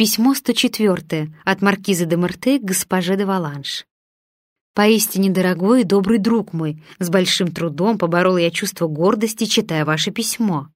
Письмо 104 от маркиза де Мерте к госпоже де Валанш. «Поистине дорогой и добрый друг мой, с большим трудом поборола я чувство гордости, читая ваше письмо.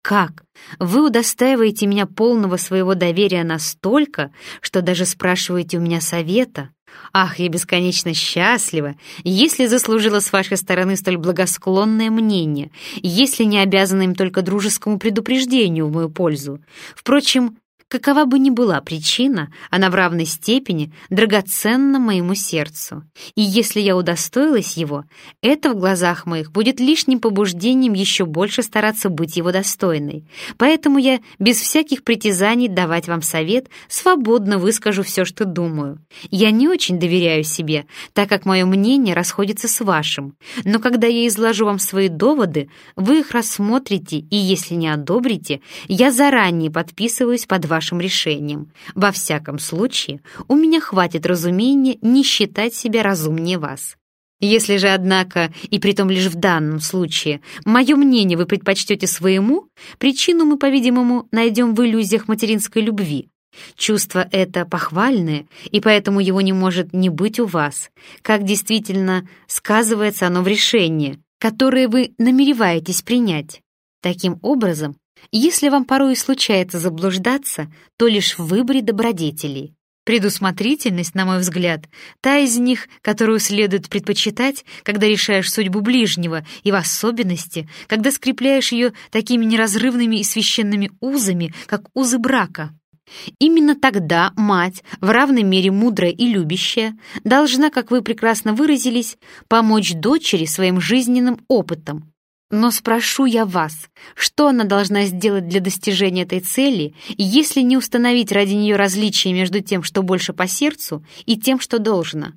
Как? Вы удостаиваете меня полного своего доверия настолько, что даже спрашиваете у меня совета? Ах, я бесконечно счастлива, если заслужила с вашей стороны столь благосклонное мнение, если не обязана им только дружескому предупреждению в мою пользу. Впрочем, Какова бы ни была причина, она в равной степени драгоценна моему сердцу. И если я удостоилась его, это в глазах моих будет лишним побуждением еще больше стараться быть его достойной. Поэтому я без всяких притязаний давать вам совет свободно выскажу все, что думаю. Я не очень доверяю себе, так как мое мнение расходится с вашим. Но когда я изложу вам свои доводы, вы их рассмотрите, и если не одобрите, я заранее подписываюсь под ваш вашим решением. Во всяком случае, у меня хватит разумения не считать себя разумнее вас. Если же, однако, и притом лишь в данном случае, мое мнение вы предпочтете своему, причину мы, по-видимому, найдем в иллюзиях материнской любви. Чувство это похвальное, и поэтому его не может не быть у вас, как действительно сказывается оно в решении, которое вы намереваетесь принять. Таким образом, если вам порой случается заблуждаться, то лишь в выборе добродетелей. Предусмотрительность, на мой взгляд, та из них, которую следует предпочитать, когда решаешь судьбу ближнего, и в особенности, когда скрепляешь ее такими неразрывными и священными узами, как узы брака. Именно тогда мать, в равной мере мудрая и любящая, должна, как вы прекрасно выразились, помочь дочери своим жизненным опытом, но спрошу я вас, что она должна сделать для достижения этой цели, если не установить ради нее различия между тем, что больше по сердцу, и тем, что должно?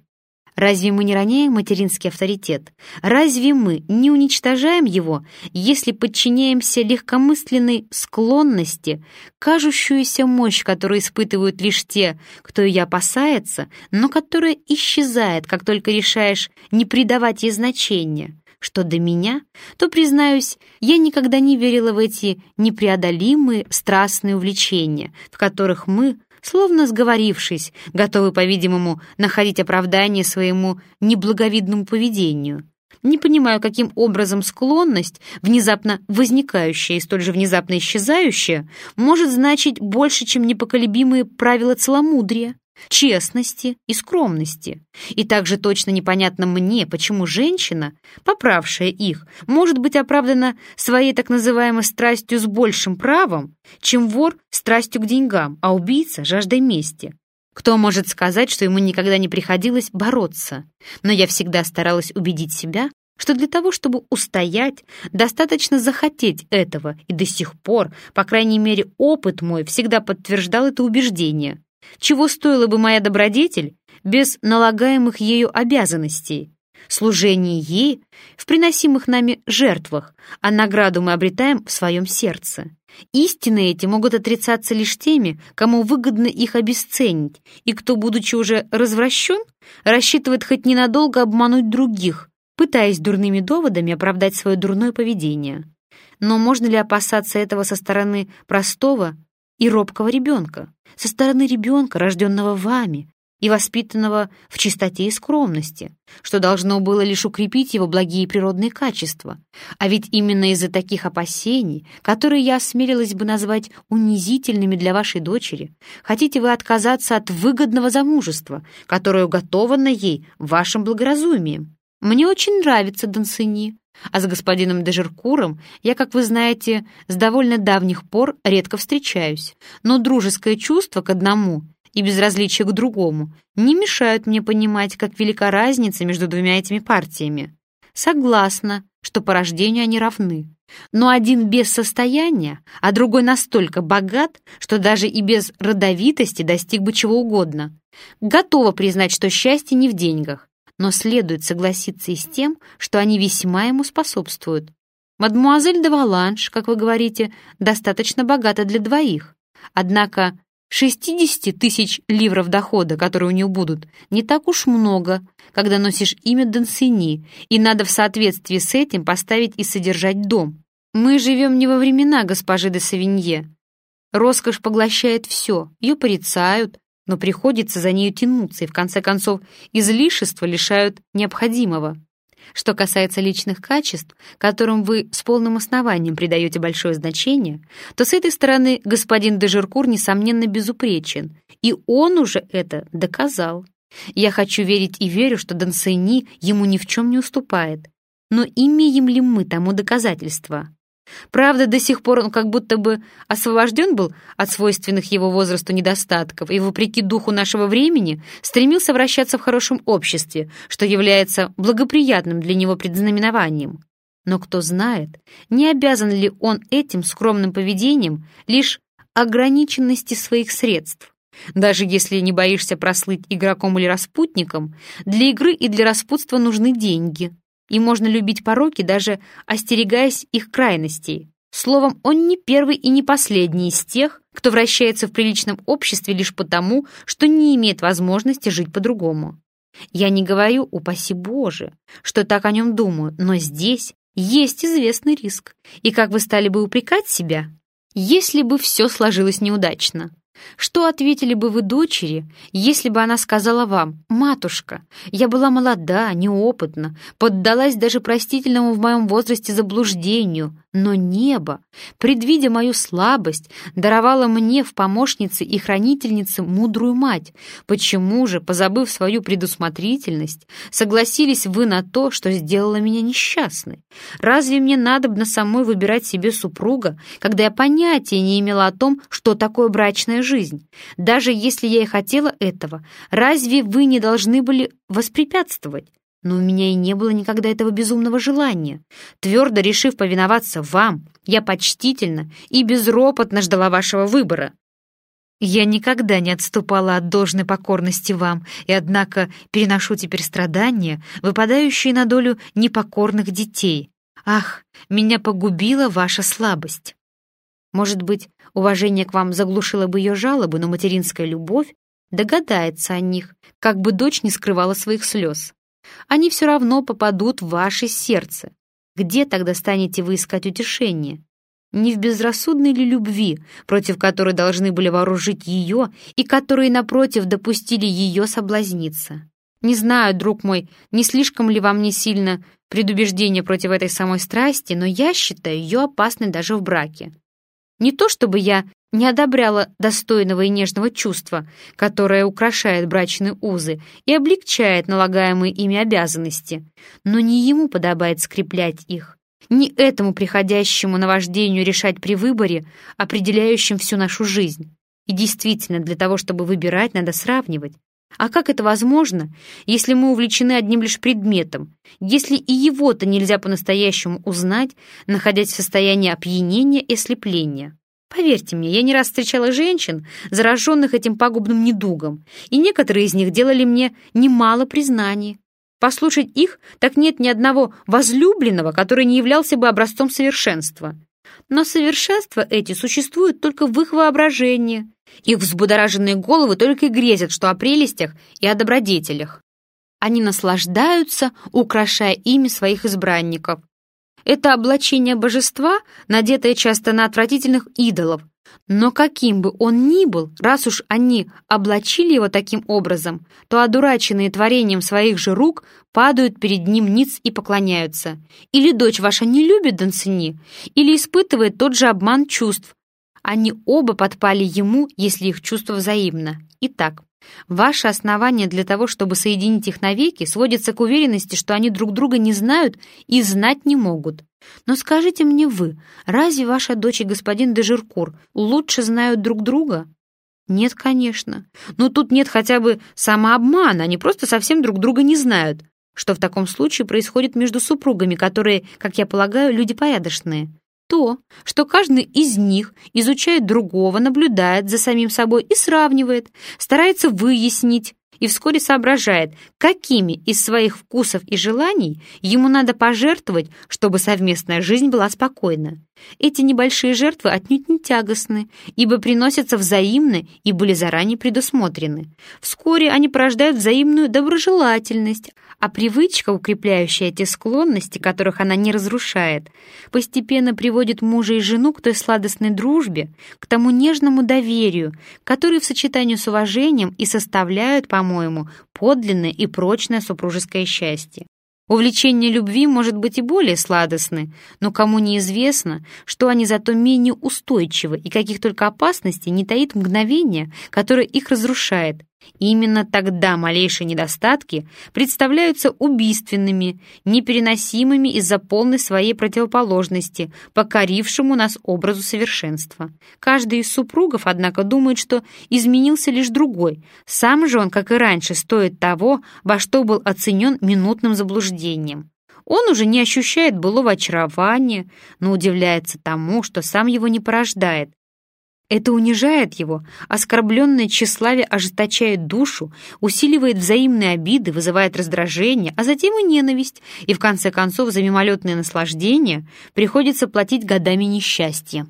Разве мы не роняем материнский авторитет? Разве мы не уничтожаем его, если подчиняемся легкомысленной склонности, кажущуюся мощь, которую испытывают лишь те, кто ее опасается, но которая исчезает, как только решаешь не придавать ей значения? Что до меня, то, признаюсь, я никогда не верила в эти непреодолимые страстные увлечения, в которых мы, словно сговорившись, готовы, по-видимому, находить оправдание своему неблаговидному поведению. Не понимаю, каким образом склонность, внезапно возникающая и столь же внезапно исчезающая, может значить больше, чем непоколебимые правила целомудрия честности и скромности. И также точно непонятно мне, почему женщина, поправшая их, может быть оправдана своей так называемой страстью с большим правом, чем вор страстью к деньгам, а убийца жаждой мести. Кто может сказать, что ему никогда не приходилось бороться? Но я всегда старалась убедить себя, что для того, чтобы устоять, достаточно захотеть этого, и до сих пор, по крайней мере, опыт мой всегда подтверждал это убеждение. Чего стоила бы моя добродетель без налагаемых ею обязанностей? Служение ей в приносимых нами жертвах, а награду мы обретаем в своем сердце. Истины эти могут отрицаться лишь теми, кому выгодно их обесценить, и кто, будучи уже развращен, рассчитывает хоть ненадолго обмануть других, пытаясь дурными доводами оправдать свое дурное поведение. Но можно ли опасаться этого со стороны простого и робкого ребенка? со стороны ребенка, рожденного вами и воспитанного в чистоте и скромности, что должно было лишь укрепить его благие природные качества. А ведь именно из-за таких опасений, которые я осмелилась бы назвать унизительными для вашей дочери, хотите вы отказаться от выгодного замужества, которое уготовано ей вашим благоразумием. Мне очень нравится Дансини, а с господином Дежеркуром я, как вы знаете, с довольно давних пор редко встречаюсь, но дружеское чувство к одному и безразличие к другому не мешают мне понимать, как велика разница между двумя этими партиями. Согласна, что по рождению они равны. Но один без состояния, а другой настолько богат, что даже и без родовитости достиг бы чего угодно. Готова признать, что счастье не в деньгах, но следует согласиться и с тем, что они весьма ему способствуют. Мадмуазель де Валанш, как вы говорите, достаточно богата для двоих. Однако 60 тысяч ливров дохода, которые у нее будут, не так уж много, когда носишь имя Донсини, и надо в соответствии с этим поставить и содержать дом. Мы живем не во времена госпожи де Савинье. Роскошь поглощает все, ее порицают, но приходится за нею тянуться, и в конце концов излишества лишают необходимого. Что касается личных качеств, которым вы с полным основанием придаете большое значение, то с этой стороны господин Дежеркур, несомненно, безупречен, и он уже это доказал. Я хочу верить и верю, что Дансейни ему ни в чем не уступает. Но имеем ли мы тому доказательства? Правда, до сих пор он как будто бы освобожден был от свойственных его возрасту недостатков и, вопреки духу нашего времени, стремился вращаться в хорошем обществе, что является благоприятным для него предзнаменованием. Но кто знает, не обязан ли он этим скромным поведением лишь ограниченности своих средств. Даже если не боишься прослыть игроком или распутником, для игры и для распутства нужны деньги и можно любить пороки, даже остерегаясь их крайностей. Словом, он не первый и не последний из тех, кто вращается в приличном обществе лишь потому, что не имеет возможности жить по-другому. Я не говорю, упаси Боже, что так о нем думаю, но здесь есть известный риск. И как вы стали бы упрекать себя, если бы все сложилось неудачно? Что ответили бы вы дочери, если бы она сказала вам, «Матушка, я была молода, неопытна, поддалась даже простительному в моем возрасте заблуждению, но небо, предвидя мою слабость, даровало мне в помощнице и хранительнице мудрую мать. Почему же, позабыв свою предусмотрительность, согласились вы на то, что сделало меня несчастной? Разве мне надобно самой выбирать себе супруга, когда я понятия не имела о том, что такое брачная жизнь? Даже если я и хотела этого, разве вы не должны были воспрепятствовать? Но у меня и не было никогда этого безумного желания. Твердо решив повиноваться вам, я почтительно и безропотно ждала вашего выбора. Я никогда не отступала от должной покорности вам, и однако переношу теперь страдания, выпадающие на долю непокорных детей. Ах, меня погубила ваша слабость. Может быть, уважение к вам заглушило бы ее жалобы, но материнская любовь догадается о них, как бы дочь не скрывала своих слез они все равно попадут в ваше сердце. Где тогда станете вы искать утешение? Не в безрассудной ли любви, против которой должны были вооружить ее и которые, напротив, допустили ее соблазниться? Не знаю, друг мой, не слишком ли вам не сильно предубеждение против этой самой страсти, но я считаю ее опасной даже в браке. Не то чтобы я не одобряла достойного и нежного чувства, которое украшает брачные узы и облегчает налагаемые ими обязанности, но не ему подобает скреплять их, не этому приходящему наваждению решать при выборе, определяющем всю нашу жизнь. И действительно, для того, чтобы выбирать, надо сравнивать. А как это возможно, если мы увлечены одним лишь предметом, если и его-то нельзя по-настоящему узнать, находясь в состоянии опьянения и ослепления? Поверьте мне, я не раз встречала женщин, зараженных этим пагубным недугом, и некоторые из них делали мне немало признаний. Послушать их, так нет ни одного возлюбленного, который не являлся бы образцом совершенства. Но совершенства эти существуют только в их воображении. Их взбудораженные головы только и грезят, что о прелестях и о добродетелях. Они наслаждаются, украшая ими своих избранников, это облачение божества, надетое часто на отвратительных идолов. Но каким бы он ни был, раз уж они облачили его таким образом, то одураченные творением своих же рук падают перед ним ниц и поклоняются. Или дочь ваша не любит Дансини, или испытывает тот же обман чувств. Они оба подпали ему, если их чувство взаимно. Итак, Ваше основание для того, чтобы соединить их навеки, сводится к уверенности, что они друг друга не знают и знать не могут. Но скажите мне вы, разве ваша дочь и господин Дежиркур лучше знают друг друга? Нет, конечно. Но тут нет хотя бы самообмана, они просто совсем друг друга не знают. Что в таком случае происходит между супругами, которые, как я полагаю, люди порядочные? То, что каждый из них изучает другого, наблюдает за самим собой и сравнивает, старается выяснить, и вскоре соображает, какими из своих вкусов и желаний ему надо пожертвовать, чтобы совместная жизнь была спокойна. Эти небольшие жертвы отнюдь не тягостны, ибо приносятся взаимно и были заранее предусмотрены. Вскоре они порождают взаимную доброжелательность, а привычка, укрепляющая эти склонности, которых она не разрушает, постепенно приводит мужа и жену к той сладостной дружбе, к тому нежному доверию, который в сочетании с уважением и составляют, по-моему, подлинное и прочное супружеское счастье. Увлечение любви может быть и более сладостны, но кому неизвестно, что они зато менее устойчивы и каких только опасностей не таит мгновение, которое их разрушает, именно тогда малейшие недостатки представляются убийственными, непереносимыми из-за полной своей противоположности, покорившему нас образу совершенства. Каждый из супругов, однако, думает, что изменился лишь другой. Сам же он, как и раньше, стоит того, во что был оценен минутным заблуждением. Он уже не ощущает былого очарования, но удивляется тому, что сам его не порождает, это унижает его, оскорбленное тщеславие ожесточает душу, усиливает взаимные обиды, вызывает раздражение, а затем и ненависть, и в конце концов за мимолетное наслаждение приходится платить годами несчастья.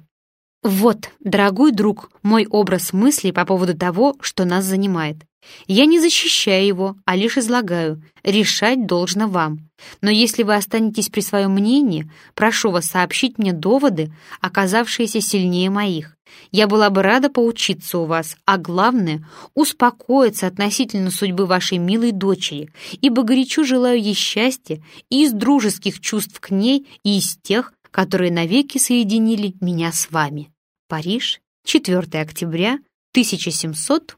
Вот, дорогой друг, мой образ мыслей по поводу того, что нас занимает. Я не защищаю его, а лишь излагаю. Решать должно вам. Но если вы останетесь при своем мнении, прошу вас сообщить мне доводы, оказавшиеся сильнее моих. Я была бы рада поучиться у вас, а главное — успокоиться относительно судьбы вашей милой дочери, ибо горячо желаю ей счастья и из дружеских чувств к ней, и из тех, которые навеки соединили меня с вами. Париж, 4 октября 1700